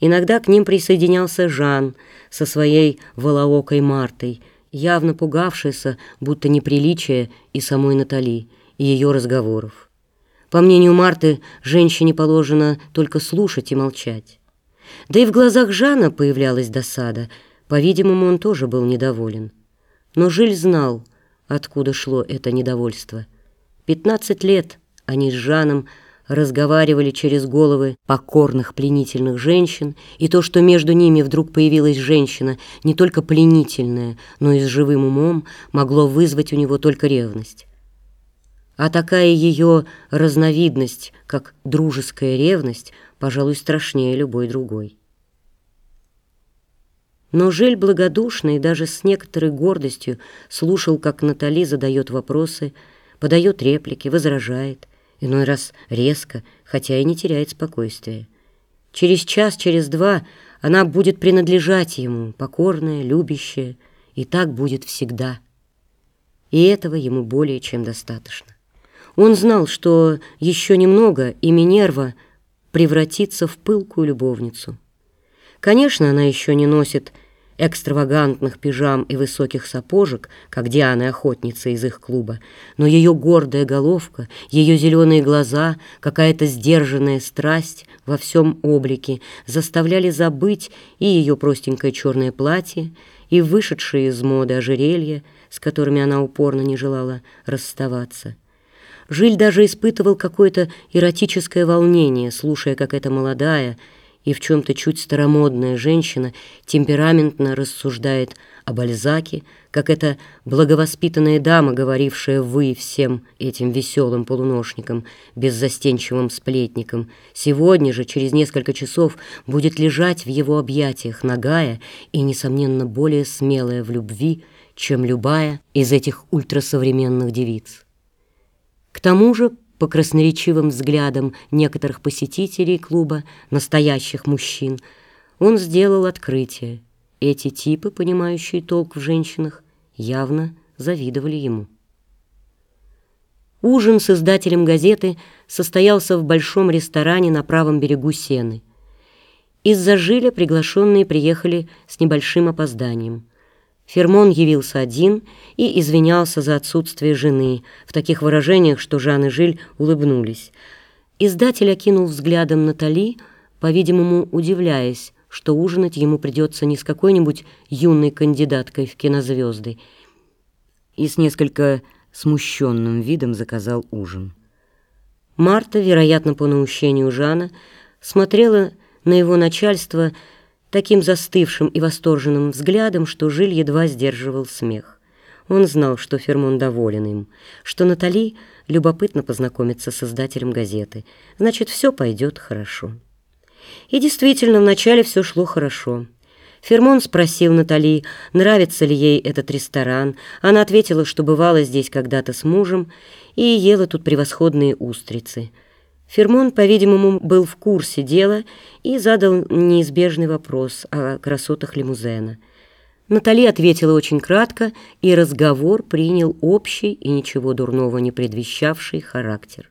Иногда к ним присоединялся Жан со своей волоокой Мартой, явно пугавшийся, будто неприличия и самой Натали, и ее разговоров. По мнению Марты, женщине положено только слушать и молчать. Да и в глазах Жана появлялась досада. По-видимому, он тоже был недоволен. Но Жиль знал, откуда шло это недовольство. Пятнадцать лет они с Жаном разговаривали через головы покорных пленительных женщин, и то, что между ними вдруг появилась женщина, не только пленительная, но и с живым умом, могло вызвать у него только ревность. А такая ее разновидность, как дружеская ревность, пожалуй, страшнее любой другой. Но Жиль благодушно и даже с некоторой гордостью слушал, как Натали задает вопросы, подает реплики, возражает, иной раз резко, хотя и не теряет спокойствия. Через час, через два она будет принадлежать ему, покорная, любящая, и так будет всегда. И этого ему более чем достаточно. Он знал, что еще немного, и Минерва превратится в пылкую любовницу. Конечно, она еще не носит экстравагантных пижам и высоких сапожек, как Дианы-охотница из их клуба, но ее гордая головка, ее зеленые глаза, какая-то сдержанная страсть во всем облике заставляли забыть и ее простенькое черное платье, и вышедшие из моды ожерелья, с которыми она упорно не желала расставаться. Жиль даже испытывал какое-то эротическое волнение, слушая, как эта молодая, и в чем-то чуть старомодная женщина темпераментно рассуждает о Бальзаке, как эта благовоспитанная дама, говорившая «вы» всем этим веселым полуношникам, беззастенчивым сплетникам, сегодня же, через несколько часов, будет лежать в его объятиях нагая и, несомненно, более смелая в любви, чем любая из этих ультрасовременных девиц. К тому же, по красноречивым взглядам некоторых посетителей клуба, настоящих мужчин, он сделал открытие. Эти типы, понимающие толк в женщинах, явно завидовали ему. Ужин с издателем газеты состоялся в большом ресторане на правом берегу Сены. Из-за жиля приглашенные приехали с небольшим опозданием. Фермон явился один и извинялся за отсутствие жены, в таких выражениях, что Жан и Жиль улыбнулись. Издатель окинул взглядом Натали, по-видимому, удивляясь, что ужинать ему придется не с какой-нибудь юной кандидаткой в кинозвезды, и с несколько смущенным видом заказал ужин. Марта, вероятно, по наущению Жана, смотрела на его начальство таким застывшим и восторженным взглядом, что Жиль едва сдерживал смех. Он знал, что Фермон доволен им, что Натали любопытно познакомиться с создателем газеты. Значит, все пойдет хорошо. И действительно, вначале все шло хорошо. Фермон спросил Натали, нравится ли ей этот ресторан. Она ответила, что бывала здесь когда-то с мужем и ела тут превосходные устрицы – Фермон, по-видимому, был в курсе дела и задал неизбежный вопрос о красотах лимузена. Натали ответила очень кратко, и разговор принял общий и ничего дурного не предвещавший характер.